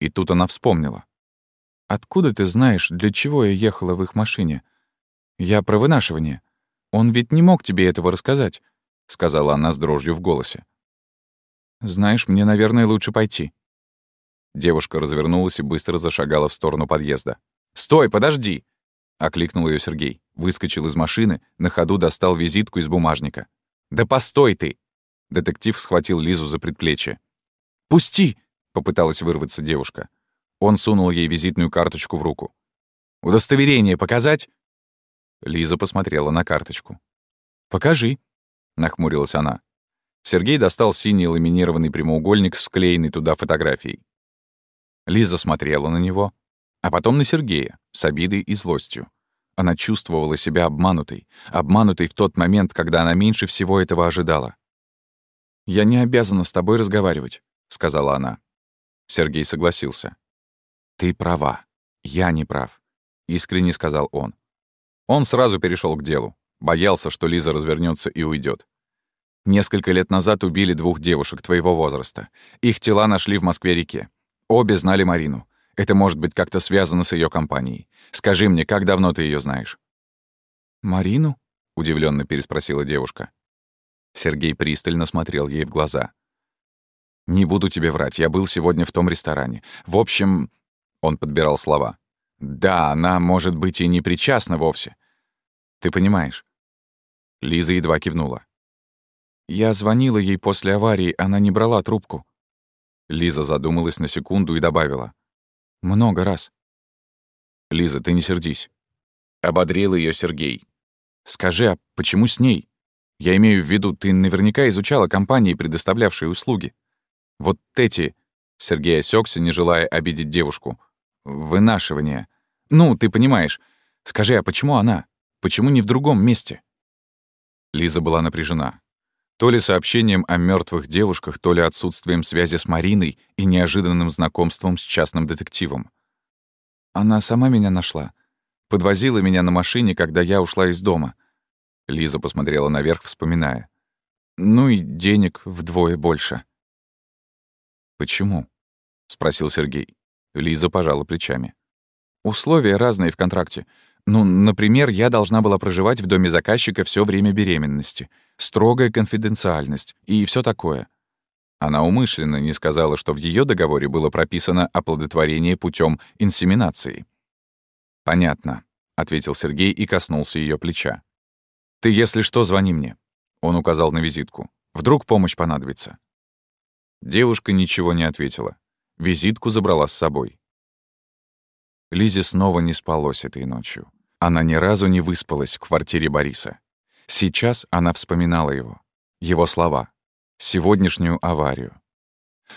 И тут она вспомнила. «Откуда ты знаешь, для чего я ехала в их машине? Я про вынашивание. Он ведь не мог тебе этого рассказать», — сказала она с дрожью в голосе. «Знаешь, мне, наверное, лучше пойти». Девушка развернулась и быстро зашагала в сторону подъезда. «Стой, подожди!» — окликнул ее Сергей. Выскочил из машины, на ходу достал визитку из бумажника. «Да постой ты!» Детектив схватил Лизу за предплечье. «Пусти!» — попыталась вырваться девушка. Он сунул ей визитную карточку в руку. «Удостоверение показать?» Лиза посмотрела на карточку. «Покажи», — нахмурилась она. Сергей достал синий ламинированный прямоугольник с вклеенной туда фотографией. Лиза смотрела на него, а потом на Сергея с обидой и злостью. Она чувствовала себя обманутой, обманутой в тот момент, когда она меньше всего этого ожидала. «Я не обязана с тобой разговаривать», — сказала она. Сергей согласился. «Ты права. Я не прав», — искренне сказал он. Он сразу перешел к делу. Боялся, что Лиза развернется и уйдет. Несколько лет назад убили двух девушек твоего возраста. Их тела нашли в Москве-реке. Обе знали Марину. Это может быть как-то связано с ее компанией. Скажи мне, как давно ты ее знаешь?» «Марину?» — удивленно переспросила девушка. Сергей пристально смотрел ей в глаза. «Не буду тебе врать, я был сегодня в том ресторане. В общем...» — он подбирал слова. «Да, она, может быть, и не причастна вовсе. Ты понимаешь?» Лиза едва кивнула. «Я звонила ей после аварии, она не брала трубку». Лиза задумалась на секунду и добавила. Много раз. Лиза, ты не сердись. Ободрил ее Сергей. Скажи, а почему с ней? Я имею в виду, ты наверняка изучала компании, предоставлявшие услуги. Вот эти... Сергей осекся, не желая обидеть девушку. Вынашивание. Ну, ты понимаешь. Скажи, а почему она? Почему не в другом месте? Лиза была напряжена. То ли сообщением о мертвых девушках, то ли отсутствием связи с Мариной и неожиданным знакомством с частным детективом. Она сама меня нашла. Подвозила меня на машине, когда я ушла из дома. Лиза посмотрела наверх, вспоминая. Ну и денег вдвое больше. «Почему?» — спросил Сергей. Лиза пожала плечами. «Условия разные в контракте. Ну, например, я должна была проживать в доме заказчика все время беременности — строгая конфиденциальность и все такое. Она умышленно не сказала, что в ее договоре было прописано оплодотворение путем инсеминации. «Понятно», — ответил Сергей и коснулся ее плеча. «Ты, если что, звони мне», — он указал на визитку. «Вдруг помощь понадобится». Девушка ничего не ответила. Визитку забрала с собой. Лизе снова не спалось этой ночью. Она ни разу не выспалась в квартире Бориса. Сейчас она вспоминала его, его слова, сегодняшнюю аварию.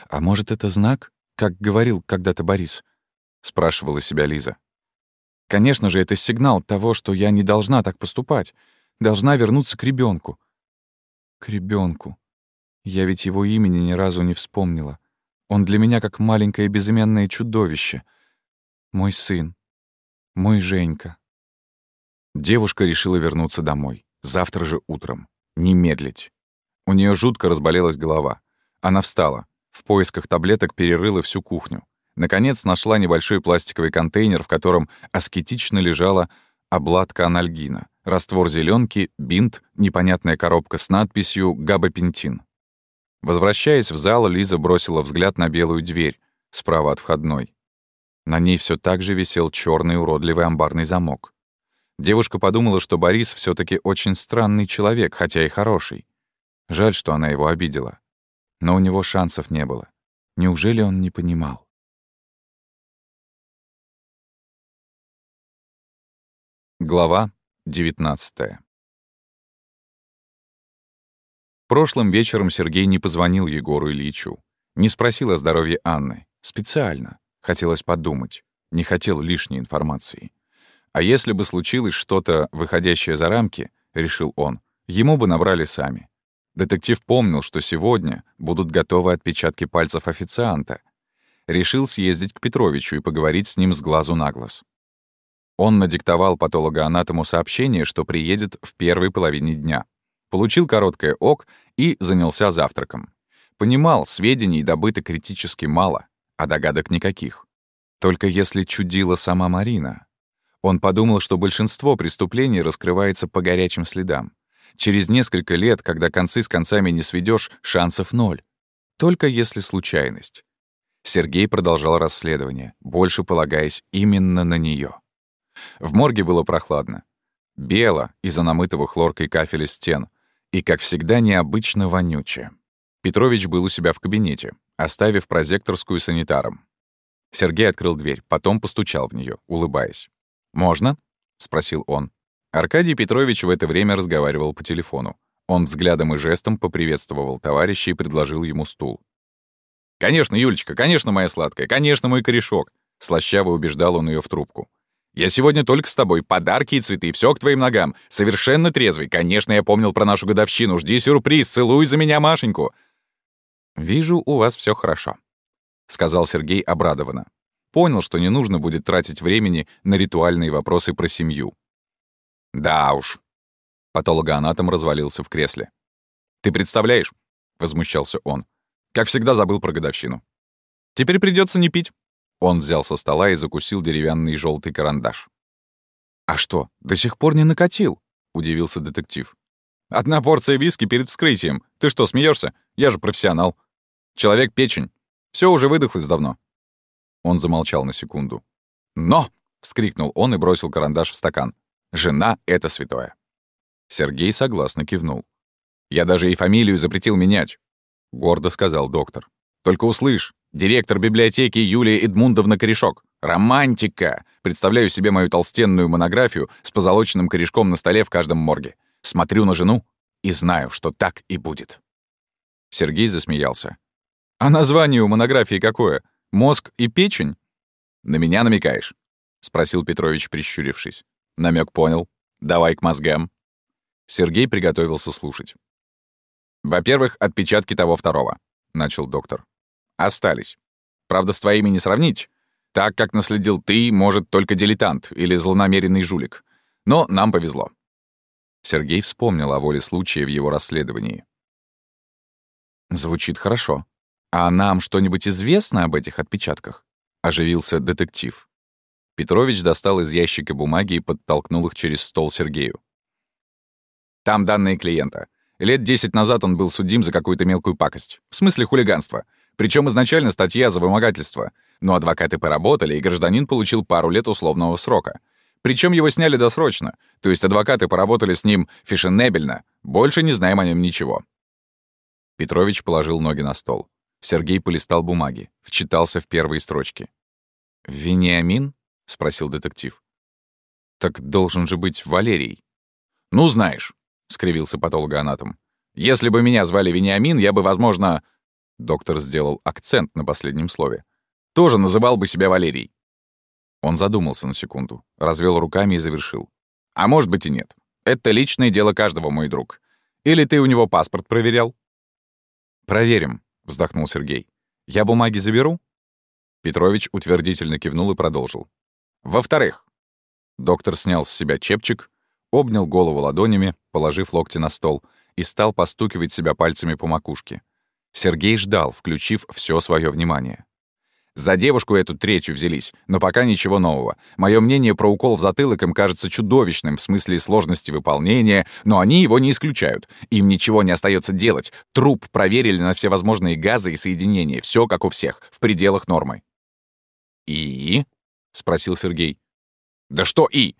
«А может, это знак, как говорил когда-то Борис?» — спрашивала себя Лиза. «Конечно же, это сигнал того, что я не должна так поступать, должна вернуться к ребенку. К ребенку. Я ведь его имени ни разу не вспомнила. Он для меня как маленькое безымянное чудовище. Мой сын. Мой Женька». Девушка решила вернуться домой. Завтра же утром. Не медлить. У нее жутко разболелась голова. Она встала. В поисках таблеток перерыла всю кухню. Наконец нашла небольшой пластиковый контейнер, в котором аскетично лежала обладка анальгина, раствор зеленки, бинт, непонятная коробка с надписью «Габапентин». Возвращаясь в зал, Лиза бросила взгляд на белую дверь, справа от входной. На ней все так же висел черный уродливый амбарный замок. Девушка подумала, что Борис все таки очень странный человек, хотя и хороший. Жаль, что она его обидела. Но у него шансов не было. Неужели он не понимал? Глава 19 Прошлым вечером Сергей не позвонил Егору Ильичу. Не спросил о здоровье Анны. Специально. Хотелось подумать. Не хотел лишней информации. А если бы случилось что-то, выходящее за рамки, решил он, ему бы набрали сами. Детектив помнил, что сегодня будут готовы отпечатки пальцев официанта. Решил съездить к Петровичу и поговорить с ним с глазу на глаз. Он надиктовал патологоанатому сообщение, что приедет в первой половине дня. Получил короткое ок и занялся завтраком. Понимал, сведений добыто критически мало. а догадок никаких. Только если чудила сама Марина. Он подумал, что большинство преступлений раскрывается по горячим следам. Через несколько лет, когда концы с концами не сведешь, шансов ноль. Только если случайность. Сергей продолжал расследование, больше полагаясь именно на нее. В морге было прохладно. Бело из-за намытого хлоркой кафеля стен. И, как всегда, необычно вонюче. Петрович был у себя в кабинете, оставив прозекторскую санитаром. Сергей открыл дверь, потом постучал в нее, улыбаясь. «Можно?» — спросил он. Аркадий Петрович в это время разговаривал по телефону. Он взглядом и жестом поприветствовал товарища и предложил ему стул. «Конечно, Юлечка, конечно, моя сладкая, конечно, мой корешок!» Слащаво убеждал он ее в трубку. «Я сегодня только с тобой. Подарки и цветы, все к твоим ногам. Совершенно трезвый. Конечно, я помнил про нашу годовщину. Жди сюрприз. Целуй за меня Машеньку». «Вижу, у вас все хорошо», — сказал Сергей обрадованно. Понял, что не нужно будет тратить времени на ритуальные вопросы про семью. «Да уж». Патологоанатом развалился в кресле. «Ты представляешь?» — возмущался он. «Как всегда забыл про годовщину. Теперь придется не пить». Он взял со стола и закусил деревянный желтый карандаш. «А что, до сих пор не накатил?» — удивился детектив. «Одна порция виски перед вскрытием. Ты что, смеешься? Я же профессионал. Человек-печень. Все уже выдохлось давно». Он замолчал на секунду. «Но!» — вскрикнул он и бросил карандаш в стакан. «Жена — это святое». Сергей согласно кивнул. «Я даже и фамилию запретил менять», — гордо сказал доктор. «Только услышь, директор библиотеки Юлия Эдмундовна Корешок. Романтика! Представляю себе мою толстенную монографию с позолоченным корешком на столе в каждом морге. Смотрю на жену и знаю, что так и будет». Сергей засмеялся. «А название у монографии какое? Мозг и печень?» «На меня намекаешь?» — спросил Петрович, прищурившись. Намек понял. Давай к мозгам». Сергей приготовился слушать. «Во-первых, отпечатки того второго», — начал доктор. «Остались. Правда, с твоими не сравнить. Так, как наследил ты, может, только дилетант или злонамеренный жулик. Но нам повезло». Сергей вспомнил о воле случая в его расследовании. «Звучит хорошо. «А нам что-нибудь известно об этих отпечатках?» — оживился детектив. Петрович достал из ящика бумаги и подтолкнул их через стол Сергею. «Там данные клиента. Лет десять назад он был судим за какую-то мелкую пакость. В смысле хулиганства. Причем изначально статья за вымогательство. Но адвокаты поработали, и гражданин получил пару лет условного срока. Причем его сняли досрочно. То есть адвокаты поработали с ним фешенебельно. Больше не знаем о нем ничего». Петрович положил ноги на стол. Сергей полистал бумаги, вчитался в первые строчки. «Вениамин?» — спросил детектив. «Так должен же быть Валерий». «Ну, знаешь», — скривился патологоанатом. «Если бы меня звали Вениамин, я бы, возможно...» Доктор сделал акцент на последнем слове. «Тоже называл бы себя Валерий». Он задумался на секунду, развел руками и завершил. «А может быть и нет. Это личное дело каждого, мой друг. Или ты у него паспорт проверял?» «Проверим», — вздохнул Сергей. «Я бумаги заберу?» Петрович утвердительно кивнул и продолжил. «Во-вторых». Доктор снял с себя чепчик, обнял голову ладонями, положив локти на стол, и стал постукивать себя пальцами по макушке. Сергей ждал, включив все свое внимание. За девушку эту третью взялись, но пока ничего нового. Мое мнение про укол в затылок им кажется чудовищным в смысле сложности выполнения, но они его не исключают. Им ничего не остается делать. Труп проверили на все возможные газы и соединения. Все как у всех, в пределах нормы. «И?» — спросил Сергей. «Да что «и»?»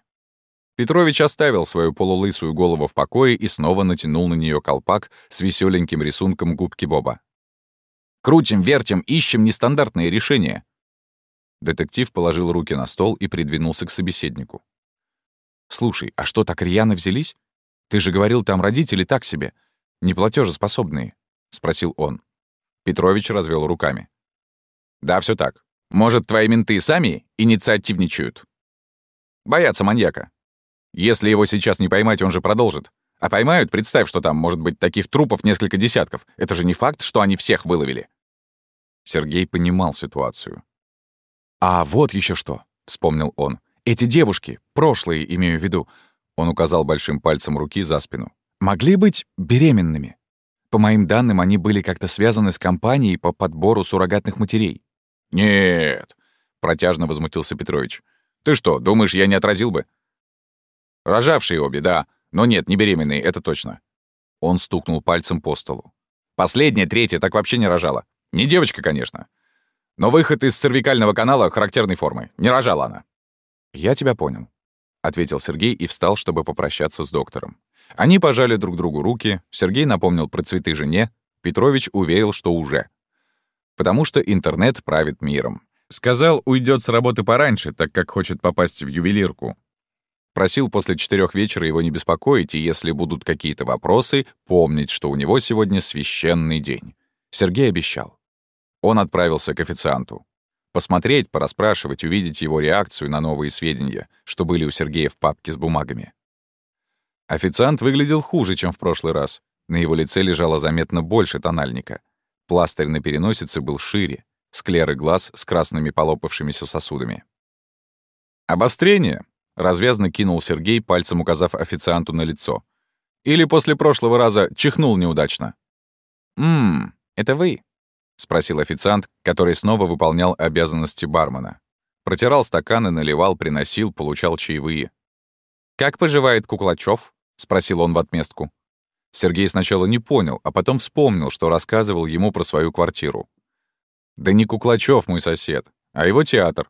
Петрович оставил свою полулысую голову в покое и снова натянул на нее колпак с веселеньким рисунком губки Боба. Крутим, вертим, ищем нестандартные решения». Детектив положил руки на стол и придвинулся к собеседнику. «Слушай, а что, так рьяно взялись? Ты же говорил, там родители так себе, неплатежеспособные», — спросил он. Петрович развел руками. «Да, все так. Может, твои менты сами инициативничают? Боятся маньяка. Если его сейчас не поймать, он же продолжит. А поймают, представь, что там может быть таких трупов несколько десятков. Это же не факт, что они всех выловили. Сергей понимал ситуацию. «А вот еще что», — вспомнил он. «Эти девушки, прошлые имею в виду», — он указал большим пальцем руки за спину, «могли быть беременными. По моим данным, они были как-то связаны с компанией по подбору суррогатных матерей. «Нет», — протяжно возмутился Петрович. «Ты что, думаешь, я не отразил бы?» «Рожавшие обе, да. Но нет, не беременные, это точно». Он стукнул пальцем по столу. «Последняя, третья, так вообще не рожала. Не девочка, конечно. Но выход из цервикального канала характерной формы. Не рожала она». «Я тебя понял», — ответил Сергей и встал, чтобы попрощаться с доктором. Они пожали друг другу руки, Сергей напомнил про цветы жене, Петрович уверил, что уже. Потому что интернет правит миром. Сказал, уйдет с работы пораньше, так как хочет попасть в ювелирку. Просил после четырех вечера его не беспокоить, и если будут какие-то вопросы, помнить, что у него сегодня священный день. Сергей обещал. Он отправился к официанту. Посмотреть, порасспрашивать, увидеть его реакцию на новые сведения, что были у Сергея в папке с бумагами. Официант выглядел хуже, чем в прошлый раз. На его лице лежало заметно больше тональника. Пластырь на переносице был шире, склеры глаз с красными полопавшимися сосудами. «Обострение!» — развязно кинул Сергей, пальцем указав официанту на лицо. «Или после прошлого раза чихнул неудачно?» «Ммм, это вы?» — спросил официант, который снова выполнял обязанности бармена. Протирал стаканы, наливал, приносил, получал чаевые. «Как поживает Куклачев?» — спросил он в отместку. Сергей сначала не понял, а потом вспомнил, что рассказывал ему про свою квартиру. «Да не Куклачев мой сосед, а его театр».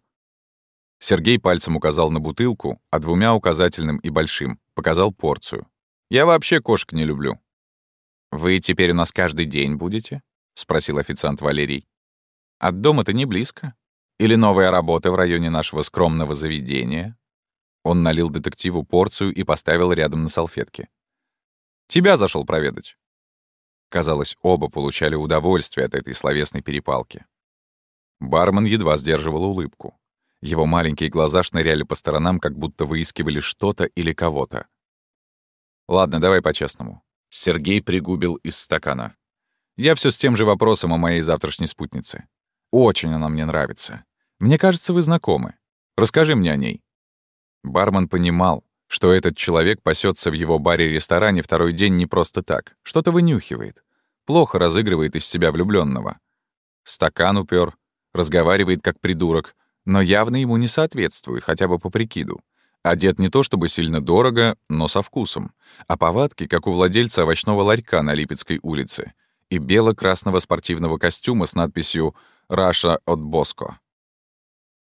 Сергей пальцем указал на бутылку, а двумя указательным и большим показал порцию. «Я вообще кошек не люблю». «Вы теперь у нас каждый день будете?» — спросил официант Валерий. «От дома-то не близко. Или новая работа в районе нашего скромного заведения?» Он налил детективу порцию и поставил рядом на салфетке. «Тебя зашел проведать». Казалось, оба получали удовольствие от этой словесной перепалки. Бармен едва сдерживал улыбку. Его маленькие глаза шныряли по сторонам, как будто выискивали что-то или кого-то. «Ладно, давай по-честному». Сергей пригубил из стакана. «Я все с тем же вопросом о моей завтрашней спутнице. Очень она мне нравится. Мне кажется, вы знакомы. Расскажи мне о ней». Бармен понимал, что этот человек пасется в его баре-ресторане второй день не просто так, что-то вынюхивает, плохо разыгрывает из себя влюбленного. Стакан упер, разговаривает как придурок, но явно ему не соответствует, хотя бы по прикиду. Одет не то чтобы сильно дорого, но со вкусом, а повадки, как у владельца овощного ларька на Липецкой улице, и бело-красного спортивного костюма с надписью «Раша от Боско».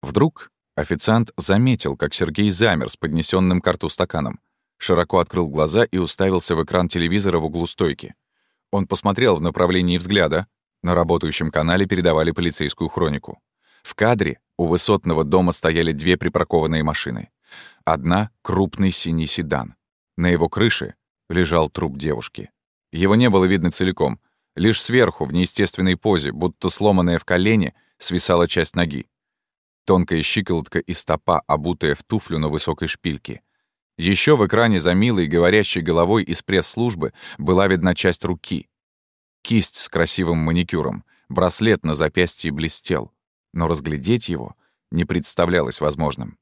Вдруг Официант заметил, как Сергей замер с поднесенным к рту стаканом. Широко открыл глаза и уставился в экран телевизора в углу стойки. Он посмотрел в направлении взгляда. На работающем канале передавали полицейскую хронику. В кадре у высотного дома стояли две припаркованные машины. Одна — крупный синий седан. На его крыше лежал труп девушки. Его не было видно целиком. Лишь сверху, в неестественной позе, будто сломанная в колене, свисала часть ноги. Тонкая щиколотка и стопа, обутая в туфлю на высокой шпильке. Еще в экране за милой говорящей головой из пресс-службы была видна часть руки. Кисть с красивым маникюром, браслет на запястье блестел, но разглядеть его не представлялось возможным.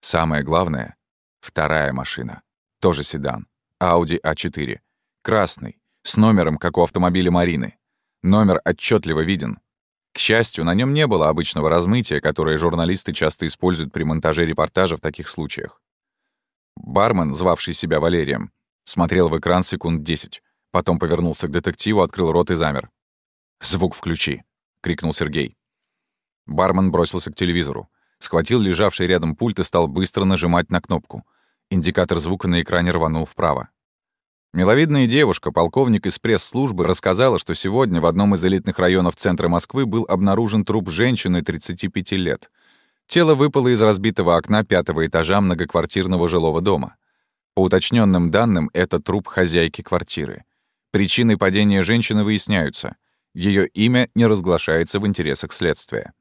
Самое главное — вторая машина. Тоже седан. Audi A4. Красный, с номером, как у автомобиля Марины. Номер отчетливо виден. К счастью, на нем не было обычного размытия, которое журналисты часто используют при монтаже репортажа в таких случаях. Бармен, звавший себя Валерием, смотрел в экран секунд десять, потом повернулся к детективу, открыл рот и замер. «Звук включи!» — крикнул Сергей. Бармен бросился к телевизору, схватил лежавший рядом пульт и стал быстро нажимать на кнопку. Индикатор звука на экране рванул вправо. Миловидная девушка, полковник из пресс-службы, рассказала, что сегодня в одном из элитных районов центра Москвы был обнаружен труп женщины 35 лет. Тело выпало из разбитого окна пятого этажа многоквартирного жилого дома. По уточненным данным, это труп хозяйки квартиры. Причины падения женщины выясняются. Ее имя не разглашается в интересах следствия.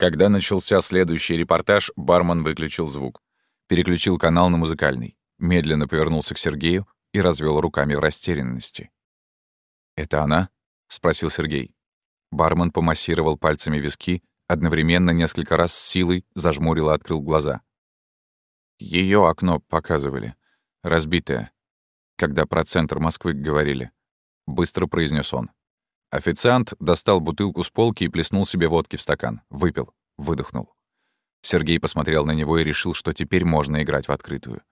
Когда начался следующий репортаж, бармен выключил звук. Переключил канал на музыкальный. Медленно повернулся к Сергею, и развел руками в растерянности. «Это она?» — спросил Сергей. Бармен помассировал пальцами виски, одновременно несколько раз с силой зажмурил и открыл глаза. Ее окно показывали. Разбитое. Когда про центр Москвы говорили. Быстро произнес он. Официант достал бутылку с полки и плеснул себе водки в стакан. Выпил. Выдохнул. Сергей посмотрел на него и решил, что теперь можно играть в открытую.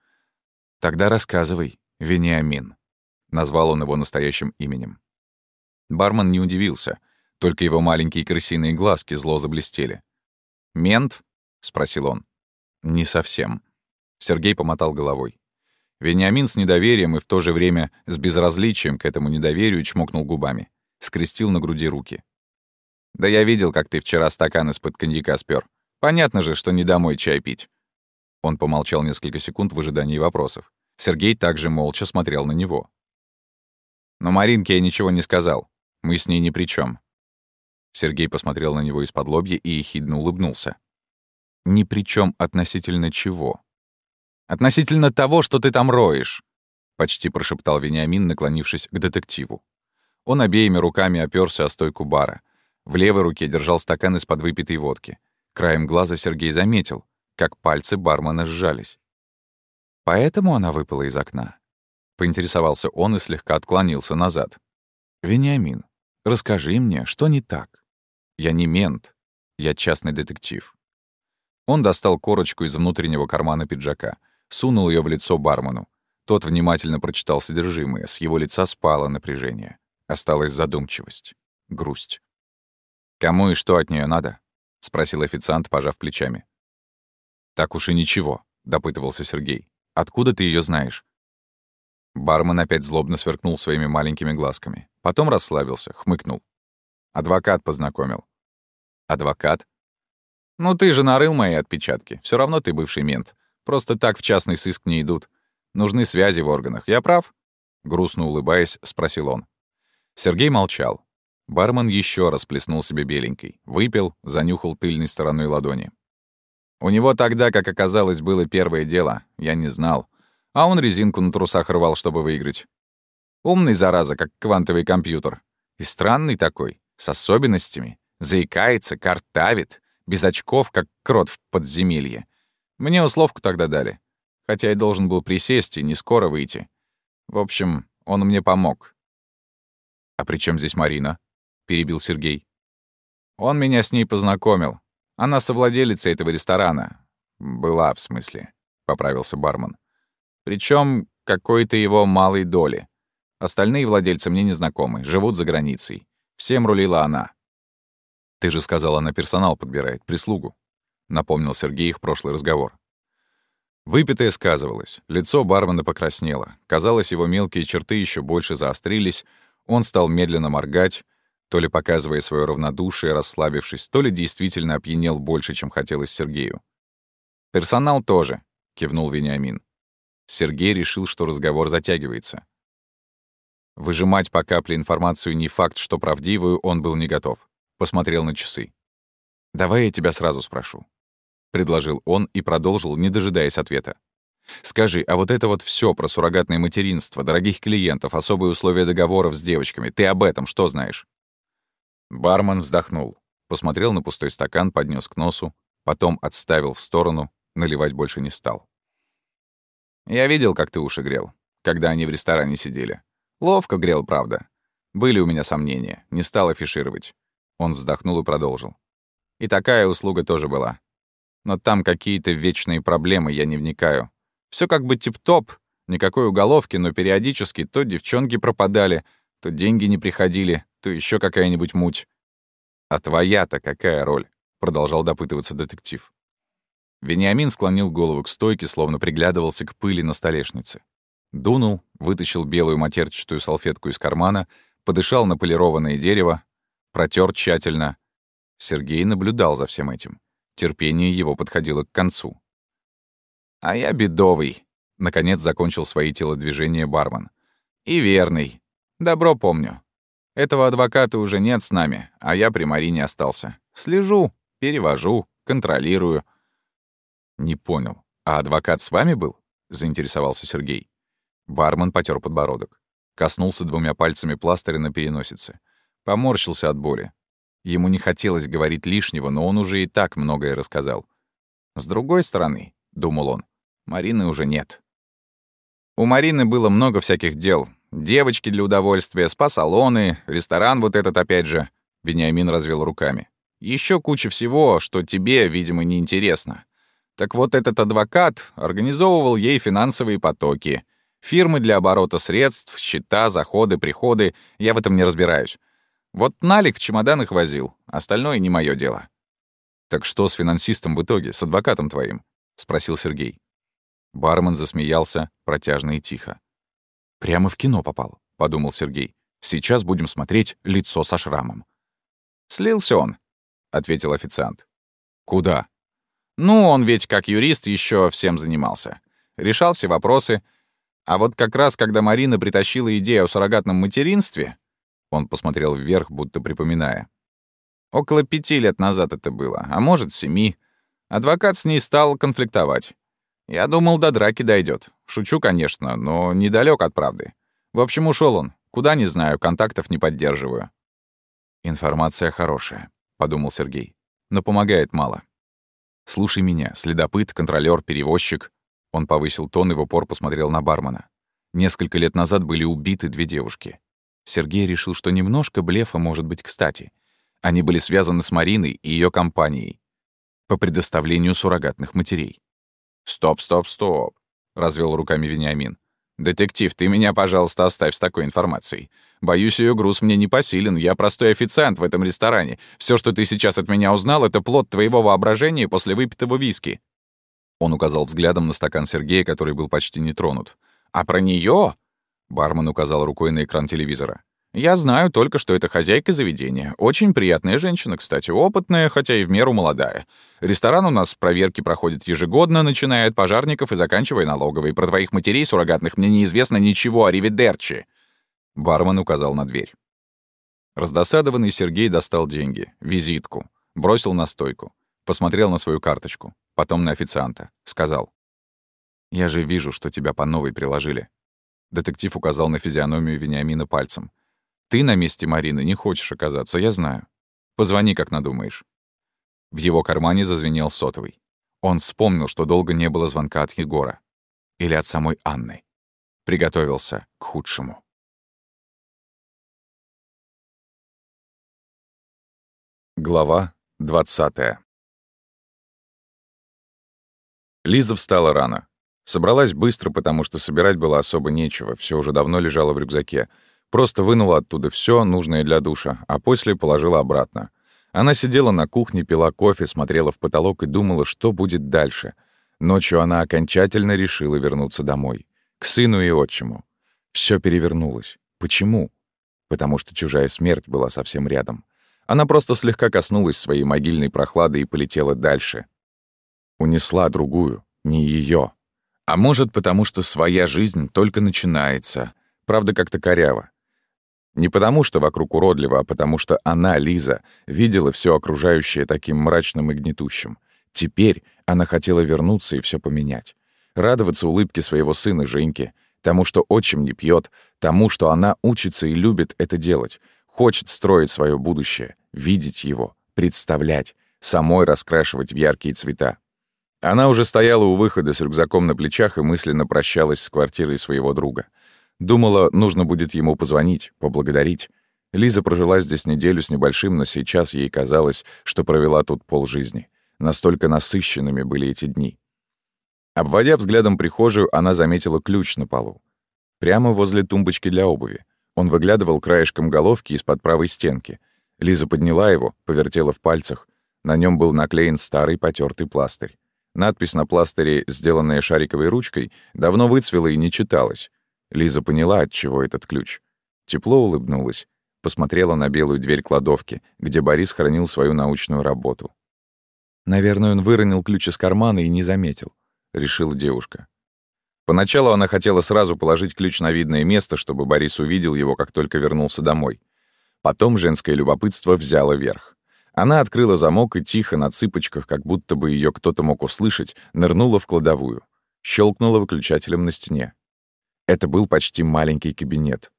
«Тогда рассказывай, Вениамин», — назвал он его настоящим именем. Бармен не удивился, только его маленькие крысиные глазки зло заблестели. «Мент?» — спросил он. «Не совсем». Сергей помотал головой. Вениамин с недоверием и в то же время с безразличием к этому недоверию чмокнул губами скрестил на груди руки. «Да я видел, как ты вчера стакан из-под коньяка спер. Понятно же, что не домой чай пить». Он помолчал несколько секунд в ожидании вопросов. Сергей также молча смотрел на него. «Но Маринке я ничего не сказал. Мы с ней ни при чем. Сергей посмотрел на него из-под лобья и ехидно улыбнулся. «Ни при чем относительно чего?» «Относительно того, что ты там роешь», — почти прошептал Вениамин, наклонившись к детективу. Он обеими руками оперся о стойку бара. В левой руке держал стакан из-под выпитой водки. Краем глаза Сергей заметил, как пальцы бармена сжались. «Поэтому она выпала из окна?» Поинтересовался он и слегка отклонился назад. «Вениамин, расскажи мне, что не так? Я не мент, я частный детектив». Он достал корочку из внутреннего кармана пиджака, сунул ее в лицо бармену. Тот внимательно прочитал содержимое, с его лица спало напряжение. Осталась задумчивость, грусть. «Кому и что от нее надо?» — спросил официант, пожав плечами. «Так уж и ничего», — допытывался Сергей. «Откуда ты ее знаешь?» Бармен опять злобно сверкнул своими маленькими глазками. Потом расслабился, хмыкнул. Адвокат познакомил. «Адвокат?» «Ну ты же нарыл мои отпечатки. Все равно ты бывший мент. Просто так в частный сыск не идут. Нужны связи в органах. Я прав?» Грустно улыбаясь, спросил он. Сергей молчал. Бармен еще раз плеснул себе беленькой, выпил, занюхал тыльной стороной ладони. У него тогда, как оказалось, было первое дело, я не знал. А он резинку на трусах рвал, чтобы выиграть. Умный, зараза, как квантовый компьютер. И странный такой, с особенностями. Заикается, картавит, без очков, как крот в подземелье. Мне условку тогда дали. Хотя я должен был присесть и не скоро выйти. В общем, он мне помог. «А при чем здесь Марина?» — перебил Сергей. «Он меня с ней познакомил. Она совладелица этого ресторана. Была, в смысле», — поправился бармен. Причем какой-то его малой доли. Остальные владельцы мне не знакомы, живут за границей. Всем рулила она. «Ты же сказал, она персонал подбирает, прислугу», — напомнил Сергей их прошлый разговор. Выпитое сказывалось, лицо бармена покраснело. Казалось, его мелкие черты еще больше заострились, он стал медленно моргать, то ли показывая свое равнодушие, расслабившись, то ли действительно опьянел больше, чем хотелось Сергею. «Персонал тоже», — кивнул Вениамин. Сергей решил, что разговор затягивается. Выжимать по капле информацию не факт, что правдивую, он был не готов. Посмотрел на часы. «Давай я тебя сразу спрошу», — предложил он и продолжил, не дожидаясь ответа. Скажи, а вот это вот все про суррогатное материнство, дорогих клиентов, особые условия договоров с девочками, ты об этом что знаешь?» Бармен вздохнул, посмотрел на пустой стакан, поднес к носу, потом отставил в сторону, наливать больше не стал. «Я видел, как ты уши грел, когда они в ресторане сидели. Ловко грел, правда. Были у меня сомнения, не стал афишировать». Он вздохнул и продолжил. «И такая услуга тоже была. Но там какие-то вечные проблемы, я не вникаю. Все как бы тип-топ, никакой уголовки, но периодически то девчонки пропадали, то деньги не приходили, то еще какая-нибудь муть. «А твоя-то какая роль?» — продолжал допытываться детектив. Вениамин склонил голову к стойке, словно приглядывался к пыли на столешнице. Дунул, вытащил белую матерчатую салфетку из кармана, подышал на полированное дерево, протер тщательно. Сергей наблюдал за всем этим. Терпение его подходило к концу. А я бедовый. Наконец закончил свои телодвижения бармен. И верный. Добро помню. Этого адвоката уже нет с нами, а я при Марине остался. Слежу, перевожу, контролирую. Не понял. А адвокат с вами был? Заинтересовался Сергей. Бармен потер подбородок. Коснулся двумя пальцами пластыря на переносице. Поморщился от боли. Ему не хотелось говорить лишнего, но он уже и так многое рассказал. С другой стороны, — думал он, Марины уже нет. У Марины было много всяких дел. Девочки для удовольствия, спа-салоны, ресторан вот этот опять же. Вениамин развел руками. Еще куча всего, что тебе, видимо, не интересно. Так вот этот адвокат организовывал ей финансовые потоки. Фирмы для оборота средств, счета, заходы, приходы. Я в этом не разбираюсь. Вот налик в чемоданах возил, остальное не мое дело. «Так что с финансистом в итоге, с адвокатом твоим?» — спросил Сергей. Бармен засмеялся протяжно и тихо. «Прямо в кино попал», — подумал Сергей. «Сейчас будем смотреть лицо со шрамом». «Слился он», — ответил официант. «Куда?» «Ну, он ведь как юрист еще всем занимался. Решал все вопросы. А вот как раз, когда Марина притащила идею о суррогатном материнстве...» Он посмотрел вверх, будто припоминая. Около пяти лет назад это было, а может, семи. Адвокат с ней стал конфликтовать. Я думал, до драки дойдет. Шучу, конечно, но недалек от правды. В общем, ушел он. Куда не знаю, контактов не поддерживаю. Информация хорошая, подумал Сергей. Но помогает мало. Слушай меня, следопыт, контролер, перевозчик. Он повысил тон и в упор посмотрел на бармена. Несколько лет назад были убиты две девушки. Сергей решил, что немножко блефа может быть кстати. Они были связаны с Мариной и ее компанией по предоставлению суррогатных матерей. «Стоп, стоп, стоп», — развел руками Вениамин. «Детектив, ты меня, пожалуйста, оставь с такой информацией. Боюсь, ее груз мне не посилен. Я простой официант в этом ресторане. Все, что ты сейчас от меня узнал, это плод твоего воображения после выпитого виски». Он указал взглядом на стакан Сергея, который был почти не тронут. «А про нее? Бармен указал рукой на экран телевизора. Я знаю только, что это хозяйка заведения. Очень приятная женщина, кстати, опытная, хотя и в меру молодая. Ресторан у нас проверки проходит ежегодно, начиная от пожарников и заканчивая налоговой. Про твоих матерей суррогатных мне неизвестно ничего, о Ривидерчи. Бармен указал на дверь. Раздосадованный Сергей достал деньги, визитку, бросил на стойку, посмотрел на свою карточку, потом на официанта, сказал. «Я же вижу, что тебя по новой приложили». Детектив указал на физиономию Вениамина пальцем. Ты на месте Марины не хочешь оказаться, я знаю. Позвони, как надумаешь». В его кармане зазвенел сотовый. Он вспомнил, что долго не было звонка от Егора. Или от самой Анны. Приготовился к худшему. Глава 20 Лиза встала рано. Собралась быстро, потому что собирать было особо нечего, все уже давно лежало в рюкзаке — Просто вынула оттуда все нужное для душа, а после положила обратно. Она сидела на кухне, пила кофе, смотрела в потолок и думала, что будет дальше. Ночью она окончательно решила вернуться домой. К сыну и отчиму. Все перевернулось. Почему? Потому что чужая смерть была совсем рядом. Она просто слегка коснулась своей могильной прохлады и полетела дальше. Унесла другую, не ее. А может, потому что своя жизнь только начинается. Правда, как-то коряво. Не потому, что вокруг уродливо, а потому что она, Лиза, видела все окружающее таким мрачным и гнетущим. Теперь она хотела вернуться и все поменять. Радоваться улыбке своего сына Женьки, тому, что отчим не пьет, тому, что она учится и любит это делать, хочет строить свое будущее, видеть его, представлять, самой раскрашивать в яркие цвета. Она уже стояла у выхода с рюкзаком на плечах и мысленно прощалась с квартирой своего друга — Думала, нужно будет ему позвонить, поблагодарить. Лиза прожила здесь неделю с небольшим, но сейчас ей казалось, что провела тут полжизни. Настолько насыщенными были эти дни. Обводя взглядом прихожую, она заметила ключ на полу. Прямо возле тумбочки для обуви. Он выглядывал краешком головки из-под правой стенки. Лиза подняла его, повертела в пальцах. На нем был наклеен старый потертый пластырь. Надпись на пластыре, сделанная шариковой ручкой, давно выцвела и не читалась. Лиза поняла, от чего этот ключ. Тепло улыбнулась, посмотрела на белую дверь кладовки, где Борис хранил свою научную работу. «Наверное, он выронил ключ из кармана и не заметил», — решила девушка. Поначалу она хотела сразу положить ключ на видное место, чтобы Борис увидел его, как только вернулся домой. Потом женское любопытство взяло верх. Она открыла замок и тихо на цыпочках, как будто бы ее кто-то мог услышать, нырнула в кладовую. Щелкнула выключателем на стене. Это был почти маленький кабинет.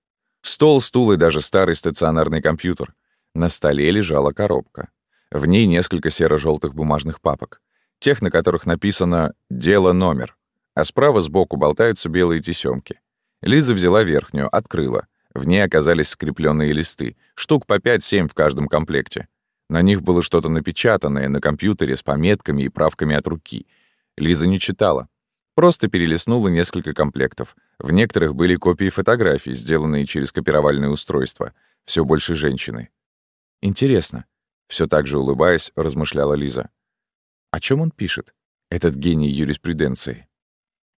Стол, стул и даже старый стационарный компьютер. На столе лежала коробка. В ней несколько серо желтых бумажных папок. Тех, на которых написано «Дело номер». А справа сбоку болтаются белые тесемки. Лиза взяла верхнюю, открыла. В ней оказались скрепленные листы, штук по 5-7 в каждом комплекте. На них было что-то напечатанное на компьютере с пометками и правками от руки. Лиза не читала. Просто перелистнула несколько комплектов. В некоторых были копии фотографий, сделанные через копировальное устройство. Все больше женщины. Интересно. Все так же улыбаясь, размышляла Лиза. О чем он пишет, этот гений юриспруденции?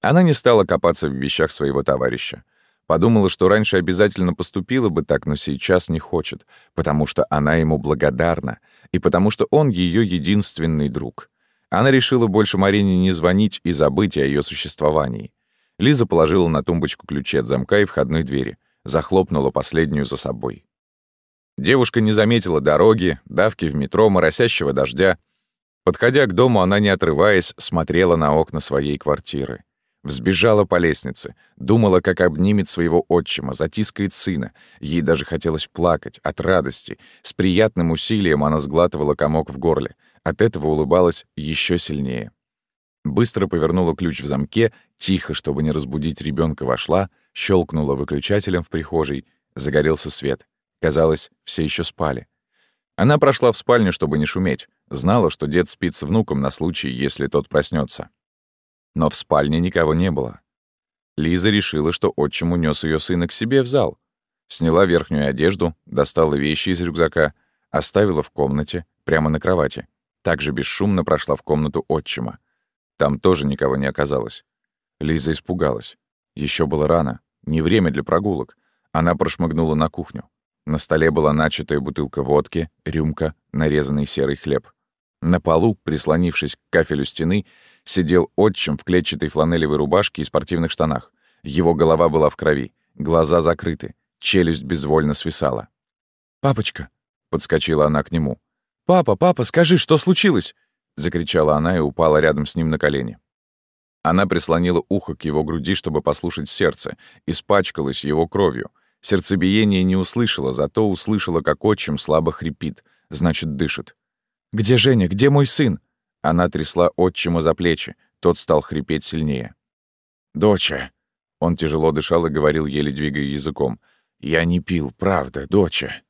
Она не стала копаться в вещах своего товарища. Подумала, что раньше обязательно поступила бы так, но сейчас не хочет, потому что она ему благодарна, и потому что он ее единственный друг. Она решила больше Марине не звонить и забыть о ее существовании. Лиза положила на тумбочку ключи от замка и входной двери, захлопнула последнюю за собой. Девушка не заметила дороги, давки в метро, моросящего дождя. Подходя к дому, она, не отрываясь, смотрела на окна своей квартиры. Взбежала по лестнице, думала, как обнимет своего отчима, затискает сына. Ей даже хотелось плакать от радости. С приятным усилием она сглатывала комок в горле. От этого улыбалась еще сильнее. Быстро повернула ключ в замке, тихо, чтобы не разбудить ребенка, вошла, щелкнула выключателем в прихожей, загорелся свет. Казалось, все еще спали. Она прошла в спальню, чтобы не шуметь. Знала, что дед спит с внуком на случай, если тот проснется. Но в спальне никого не было. Лиза решила, что отчим унес ее сына к себе в зал. Сняла верхнюю одежду, достала вещи из рюкзака, оставила в комнате, прямо на кровати. Также бесшумно прошла в комнату отчима. Там тоже никого не оказалось. Лиза испугалась. Еще было рано, не время для прогулок. Она прошмыгнула на кухню. На столе была начатая бутылка водки, рюмка, нарезанный серый хлеб. На полу, прислонившись к кафелю стены, сидел отчим в клетчатой фланелевой рубашке и спортивных штанах. Его голова была в крови, глаза закрыты, челюсть безвольно свисала. «Папочка!» — подскочила она к нему. «Папа, папа, скажи, что случилось?» — закричала она и упала рядом с ним на колени. Она прислонила ухо к его груди, чтобы послушать сердце, испачкалась его кровью. Сердцебиение не услышала, зато услышала, как отчим слабо хрипит, значит, дышит. «Где Женя? Где мой сын?» Она трясла отчима за плечи. Тот стал хрипеть сильнее. «Доча!» Он тяжело дышал и говорил, еле двигая языком. «Я не пил, правда, доча!»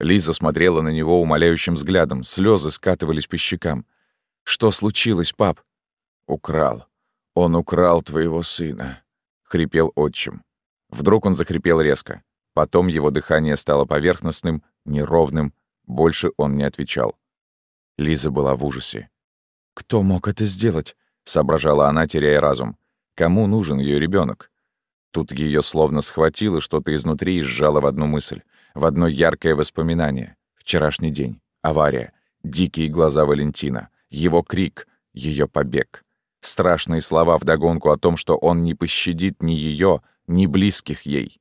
Лиза смотрела на него умоляющим взглядом, слезы скатывались по щекам. «Что случилось, пап?» «Украл. Он украл твоего сына», — хрипел отчим. Вдруг он захрипел резко. Потом его дыхание стало поверхностным, неровным. Больше он не отвечал. Лиза была в ужасе. «Кто мог это сделать?» — соображала она, теряя разум. «Кому нужен ее ребенок? Тут ее словно схватило что-то изнутри и сжало в одну мысль, в одно яркое воспоминание. Вчерашний день, авария, дикие глаза Валентина, его крик, ее побег. Страшные слова вдогонку о том, что он не пощадит ни ее, ни близких ей.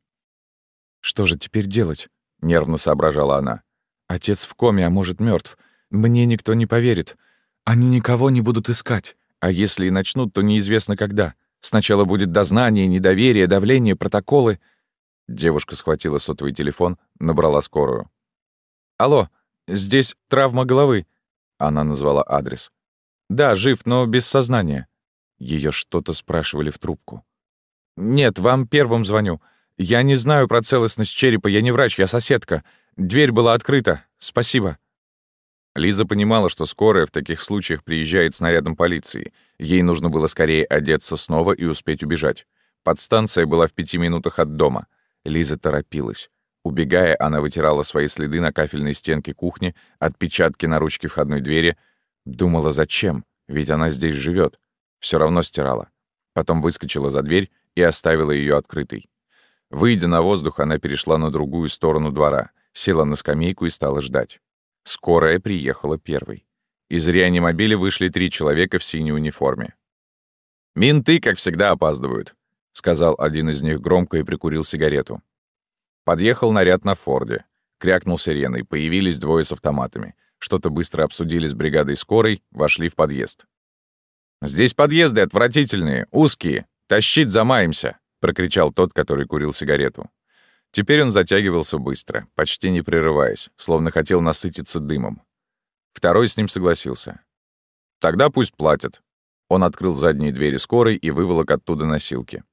«Что же теперь делать?» — нервно соображала она. «Отец в коме, а может, мертв. Мне никто не поверит. Они никого не будут искать. А если и начнут, то неизвестно когда. Сначала будет дознание, недоверие, давление, протоколы. Девушка схватила сотовый телефон, набрала скорую. «Алло, здесь травма головы». Она назвала адрес. «Да, жив, но без сознания». Ее что-то спрашивали в трубку. «Нет, вам первым звоню. Я не знаю про целостность черепа, я не врач, я соседка. Дверь была открыта. Спасибо». Лиза понимала, что скорая в таких случаях приезжает с нарядом полиции. Ей нужно было скорее одеться снова и успеть убежать. Подстанция была в пяти минутах от дома. Лиза торопилась. Убегая, она вытирала свои следы на кафельной стенке кухни, отпечатки на ручке входной двери. Думала, зачем? Ведь она здесь живет. Все равно стирала. Потом выскочила за дверь и оставила ее открытой. Выйдя на воздух, она перешла на другую сторону двора, села на скамейку и стала ждать. Скорая приехала первой. Из реанимобиля вышли три человека в синей униформе. «Менты, как всегда, опаздывают», — сказал один из них громко и прикурил сигарету. Подъехал наряд на Форде. Крякнул сиреной, появились двое с автоматами. Что-то быстро обсудили с бригадой скорой, вошли в подъезд. «Здесь подъезды отвратительные, узкие. Тащить замаемся», — прокричал тот, который курил сигарету. Теперь он затягивался быстро, почти не прерываясь, словно хотел насытиться дымом. Второй с ним согласился. «Тогда пусть платят». Он открыл задние двери скорой и выволок оттуда носилки.